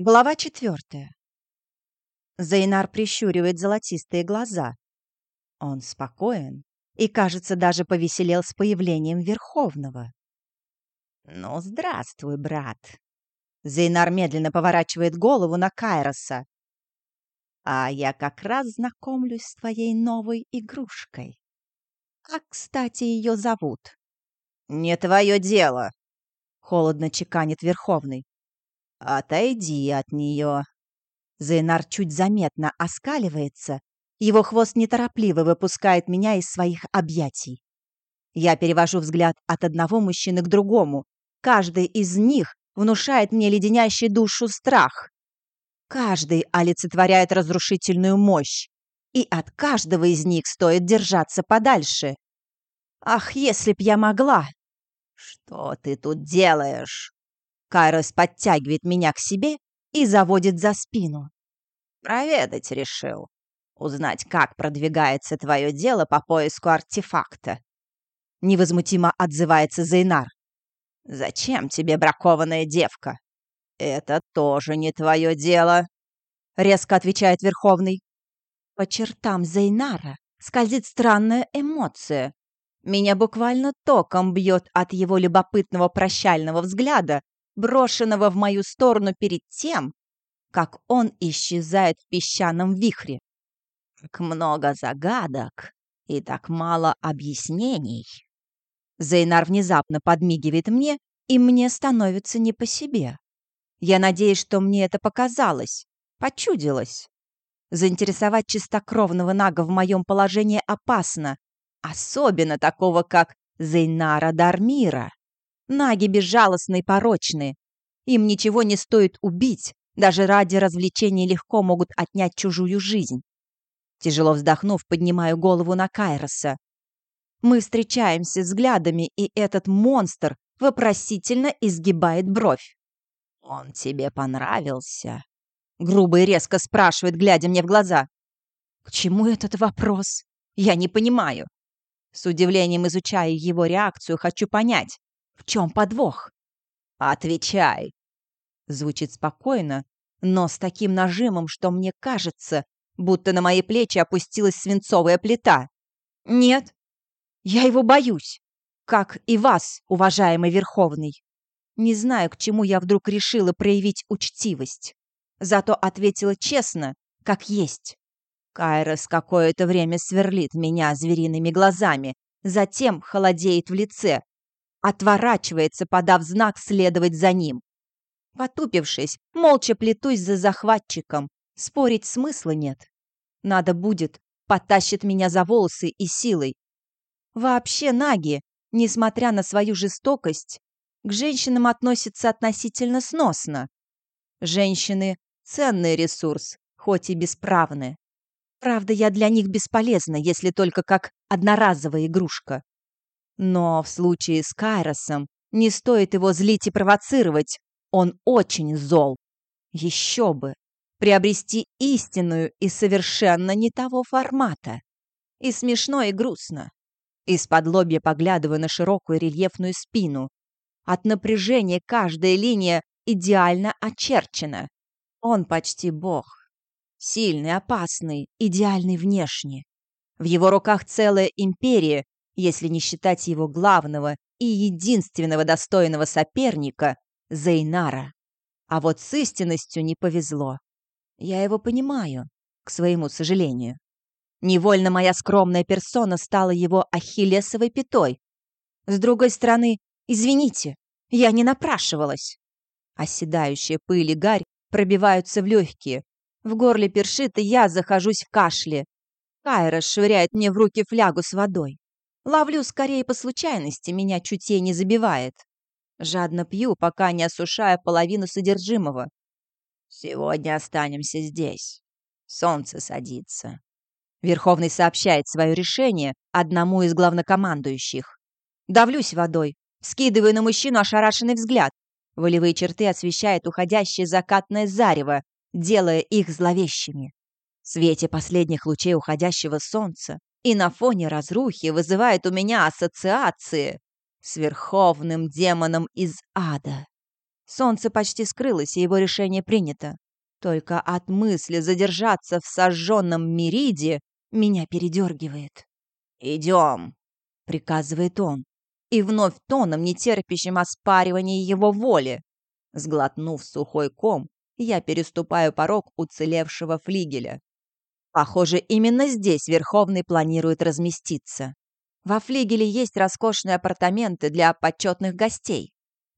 Глава четвертая. Зайнар прищуривает золотистые глаза. Он спокоен и, кажется, даже повеселел с появлением Верховного. «Ну, здравствуй, брат!» Зейнар медленно поворачивает голову на Кайроса. «А я как раз знакомлюсь с твоей новой игрушкой. Как, кстати, ее зовут?» «Не твое дело!» — холодно чеканит Верховный. «Отойди от нее!» Зейнар чуть заметно оскаливается, его хвост неторопливо выпускает меня из своих объятий. Я перевожу взгляд от одного мужчины к другому. Каждый из них внушает мне леденящий душу страх. Каждый олицетворяет разрушительную мощь. И от каждого из них стоит держаться подальше. Ах, если б я могла! Что ты тут делаешь? Кайрос подтягивает меня к себе и заводит за спину. Проведать решил. Узнать, как продвигается твое дело по поиску артефакта. Невозмутимо отзывается Зейнар. «Зачем тебе бракованная девка?» «Это тоже не твое дело», — резко отвечает Верховный. По чертам Зейнара скользит странная эмоция. Меня буквально током бьет от его любопытного прощального взгляда, брошенного в мою сторону перед тем, как он исчезает в песчаном вихре. Так много загадок и так мало объяснений. Зейнар внезапно подмигивает мне, и мне становится не по себе. Я надеюсь, что мне это показалось, почудилось. Заинтересовать чистокровного нага в моем положении опасно, особенно такого, как Зейнара Дармира. Наги безжалостны и порочны. Им ничего не стоит убить, даже ради развлечений легко могут отнять чужую жизнь. Тяжело вздохнув, поднимаю голову на Кайроса. Мы встречаемся взглядами, и этот монстр вопросительно изгибает бровь. «Он тебе понравился?» Грубо и резко спрашивает, глядя мне в глаза. «К чему этот вопрос? Я не понимаю». С удивлением изучая его реакцию, хочу понять, в чем подвох? «Отвечай!» Звучит спокойно, но с таким нажимом, что мне кажется, будто на мои плечи опустилась свинцовая плита. «Нет, я его боюсь, как и вас, уважаемый Верховный. Не знаю, к чему я вдруг решила проявить учтивость. Зато ответила честно, как есть. Кайрос какое-то время сверлит меня звериными глазами, затем холодеет в лице, отворачивается, подав знак следовать за ним. Потупившись, молча плетусь за захватчиком. Спорить смысла нет. Надо будет, потащит меня за волосы и силой. Вообще наги, несмотря на свою жестокость, к женщинам относятся относительно сносно. Женщины – ценный ресурс, хоть и бесправны. Правда, я для них бесполезна, если только как одноразовая игрушка. Но в случае с Кайросом не стоит его злить и провоцировать. Он очень зол. Еще бы. Приобрести истинную и совершенно не того формата. И смешно, и грустно. Из-под лобья поглядываю на широкую рельефную спину. От напряжения каждая линия идеально очерчена. Он почти бог. Сильный, опасный, идеальный внешне. В его руках целая империя, если не считать его главного и единственного достойного соперника — Зейнара. А вот с истинностью не повезло. Я его понимаю, к своему сожалению. Невольно моя скромная персона стала его ахиллесовой пятой. С другой стороны, извините, я не напрашивалась. Оседающая пыль и гарь пробиваются в легкие. В горле першит, и я захожусь в кашле. Кайра швыряет мне в руки флягу с водой. Ловлю скорее по случайности, меня чутье не забивает. Жадно пью, пока не осушаю половину содержимого. Сегодня останемся здесь. Солнце садится. Верховный сообщает свое решение одному из главнокомандующих. Давлюсь водой, скидываю на мужчину ошарашенный взгляд. Волевые черты освещает уходящее закатное зарево, делая их зловещими. В свете последних лучей уходящего солнца и на фоне разрухи вызывает у меня ассоциации с верховным демоном из ада. Солнце почти скрылось, и его решение принято. Только от мысли задержаться в сожженном Мериде меня передергивает. «Идем», — приказывает он, и вновь тоном, нетерпящим оспаривания его воли. Сглотнув сухой ком, я переступаю порог уцелевшего флигеля. Похоже, именно здесь Верховный планирует разместиться. Во флигеле есть роскошные апартаменты для почетных гостей.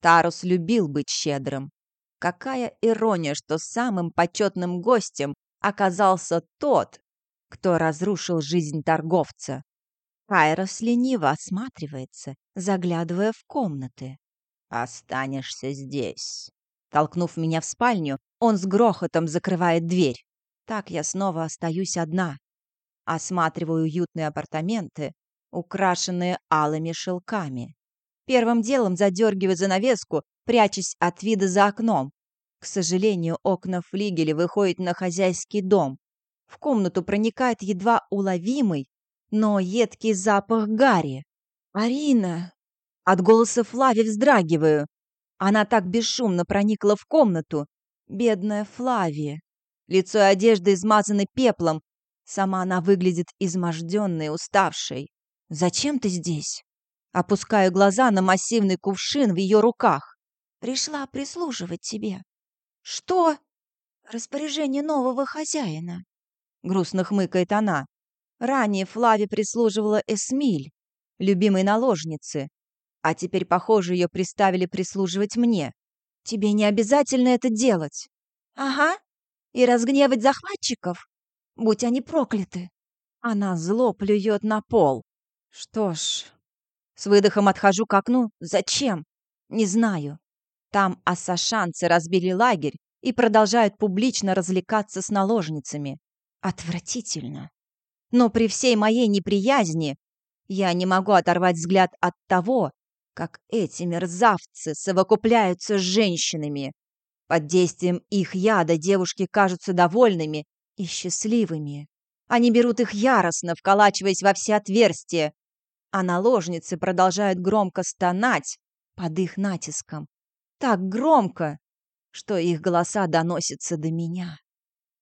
Тарус любил быть щедрым. Какая ирония, что самым почетным гостем оказался тот, кто разрушил жизнь торговца. Кайрос лениво осматривается, заглядывая в комнаты. «Останешься здесь». Толкнув меня в спальню, он с грохотом закрывает дверь. Так я снова остаюсь одна. Осматриваю уютные апартаменты, украшенные алыми шелками. Первым делом задергиваю занавеску, прячась от вида за окном. К сожалению, окна флигеля выходят на хозяйский дом. В комнату проникает едва уловимый, но едкий запах гари. «Арина!» От голоса Флави вздрагиваю. Она так бесшумно проникла в комнату. Бедная Флавия. Лицо и одежда измазаны пеплом. Сама она выглядит изможденной, уставшей. «Зачем ты здесь?» Опускаю глаза на массивный кувшин в ее руках. «Пришла прислуживать тебе». «Что?» «Распоряжение нового хозяина», — грустно хмыкает она. Ранее Флаве прислуживала Эсмиль, любимой наложнице, а теперь, похоже, ее приставили прислуживать мне. Тебе не обязательно это делать. Ага. И разгневать захватчиков? Будь они прокляты. Она зло плюет на пол. Что ж, с выдохом отхожу к окну. Зачем? Не знаю. Там ассашанцы разбили лагерь и продолжают публично развлекаться с наложницами. Отвратительно. Но при всей моей неприязни я не могу оторвать взгляд от того, как эти мерзавцы совокупляются с женщинами. Под действием их яда девушки кажутся довольными и счастливыми. Они берут их яростно, вколачиваясь во все отверстия, а наложницы продолжают громко стонать под их натиском. Так громко, что их голоса доносятся до меня.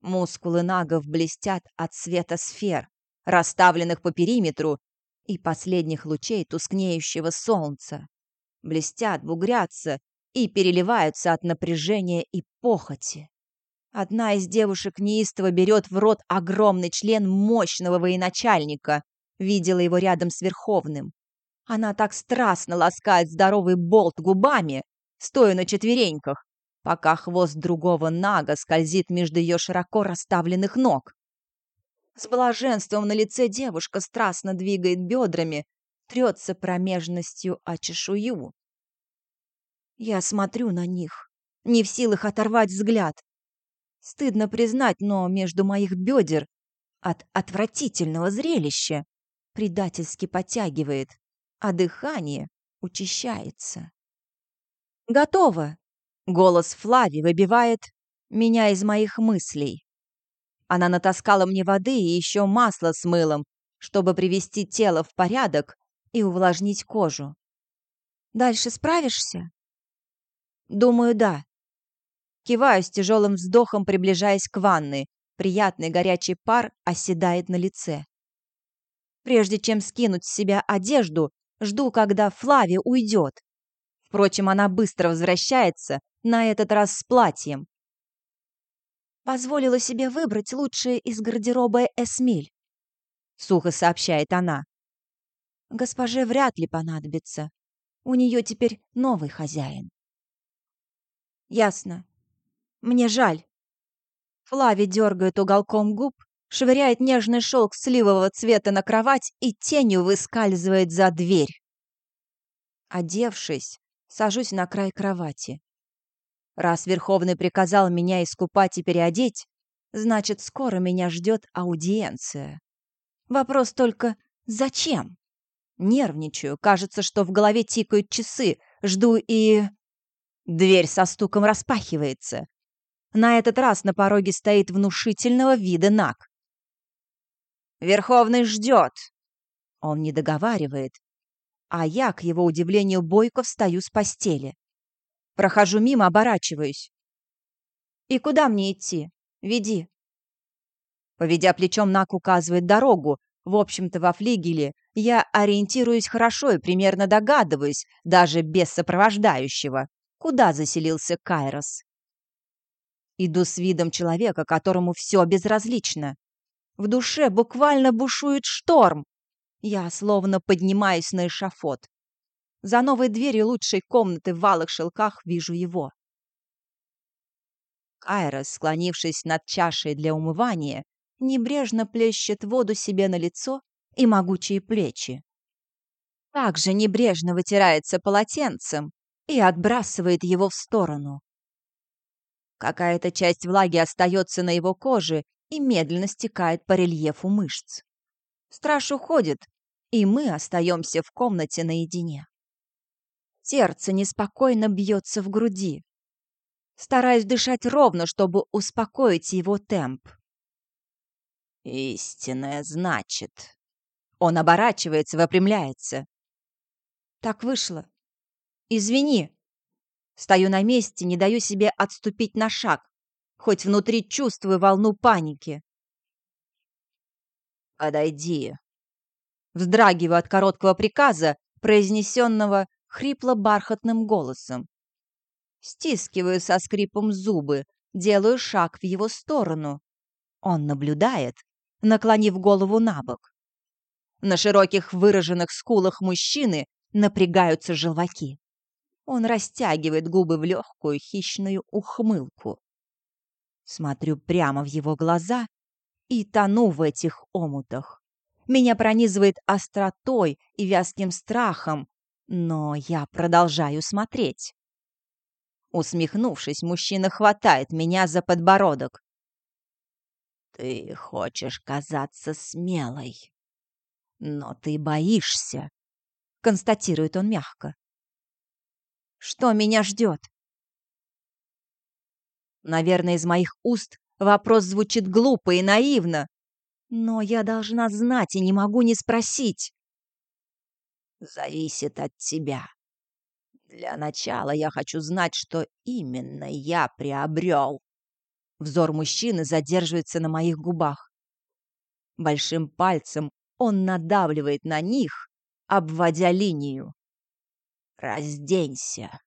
Мускулы нагов блестят от света сфер, расставленных по периметру, и последних лучей тускнеющего солнца. Блестят, бугрятся и переливаются от напряжения и похоти. Одна из девушек неистово берет в рот огромный член мощного военачальника, видела его рядом с Верховным. Она так страстно ласкает здоровый болт губами, стоя на четвереньках, пока хвост другого нага скользит между ее широко расставленных ног. С блаженством на лице девушка страстно двигает бедрами, трется промежностью о чешую. Я смотрю на них, не в силах оторвать взгляд. Стыдно признать, но между моих бедер от отвратительного зрелища предательски подтягивает, а дыхание учащается. «Готово!» — голос Флави выбивает меня из моих мыслей. Она натаскала мне воды и еще масло с мылом, чтобы привести тело в порядок и увлажнить кожу. «Дальше справишься?» «Думаю, да». Киваю с тяжелым вздохом, приближаясь к ванной. Приятный горячий пар оседает на лице. Прежде чем скинуть с себя одежду, жду, когда Флави уйдет. Впрочем, она быстро возвращается, на этот раз с платьем. Позволила себе выбрать лучшее из гардероба Эсмиль. Сухо сообщает она. Госпоже вряд ли понадобится. У нее теперь новый хозяин. Ясно. Мне жаль. Флави дергает уголком губ, швыряет нежный шелк сливового цвета на кровать и тенью выскальзывает за дверь. Одевшись, сажусь на край кровати. Раз Верховный приказал меня искупать и переодеть, значит, скоро меня ждет аудиенция. Вопрос только «зачем?» Нервничаю, кажется, что в голове тикают часы, жду и... Дверь со стуком распахивается. На этот раз на пороге стоит внушительного вида Нак. Верховный ждет. Он не договаривает, а я, к его удивлению, бойко встаю с постели. Прохожу мимо, оборачиваюсь. «И куда мне идти? Веди». Поведя плечом, Нак указывает дорогу. В общем-то, во флигеле я ориентируюсь хорошо и примерно догадываюсь, даже без сопровождающего, куда заселился Кайрос. Иду с видом человека, которому все безразлично. В душе буквально бушует шторм. Я словно поднимаюсь на эшафот. За новой дверью лучшей комнаты в валых шелках вижу его. Кайрос, склонившись над чашей для умывания, небрежно плещет воду себе на лицо и могучие плечи. Также небрежно вытирается полотенцем и отбрасывает его в сторону. Какая-то часть влаги остается на его коже и медленно стекает по рельефу мышц. Страж уходит, и мы остаемся в комнате наедине. Сердце неспокойно бьется в груди. Стараюсь дышать ровно, чтобы успокоить его темп. «Истинное, значит». Он оборачивается, выпрямляется. «Так вышло. Извини». Стою на месте, не даю себе отступить на шаг, хоть внутри чувствую волну паники. «Подойди». Вздрагиваю от короткого приказа, произнесенного хрипло-бархатным голосом. Стискиваю со скрипом зубы, делаю шаг в его сторону. Он наблюдает, наклонив голову на бок. На широких выраженных скулах мужчины напрягаются желваки. Он растягивает губы в легкую хищную ухмылку. Смотрю прямо в его глаза и тону в этих омутах. Меня пронизывает остротой и вязким страхом, но я продолжаю смотреть. Усмехнувшись, мужчина хватает меня за подбородок. «Ты хочешь казаться смелой, но ты боишься», — констатирует он мягко. «Что меня ждет?» Наверное, из моих уст вопрос звучит глупо и наивно, но я должна знать и не могу не спросить. «Зависит от тебя. Для начала я хочу знать, что именно я приобрел». Взор мужчины задерживается на моих губах. Большим пальцем он надавливает на них, обводя линию. «Разденься!»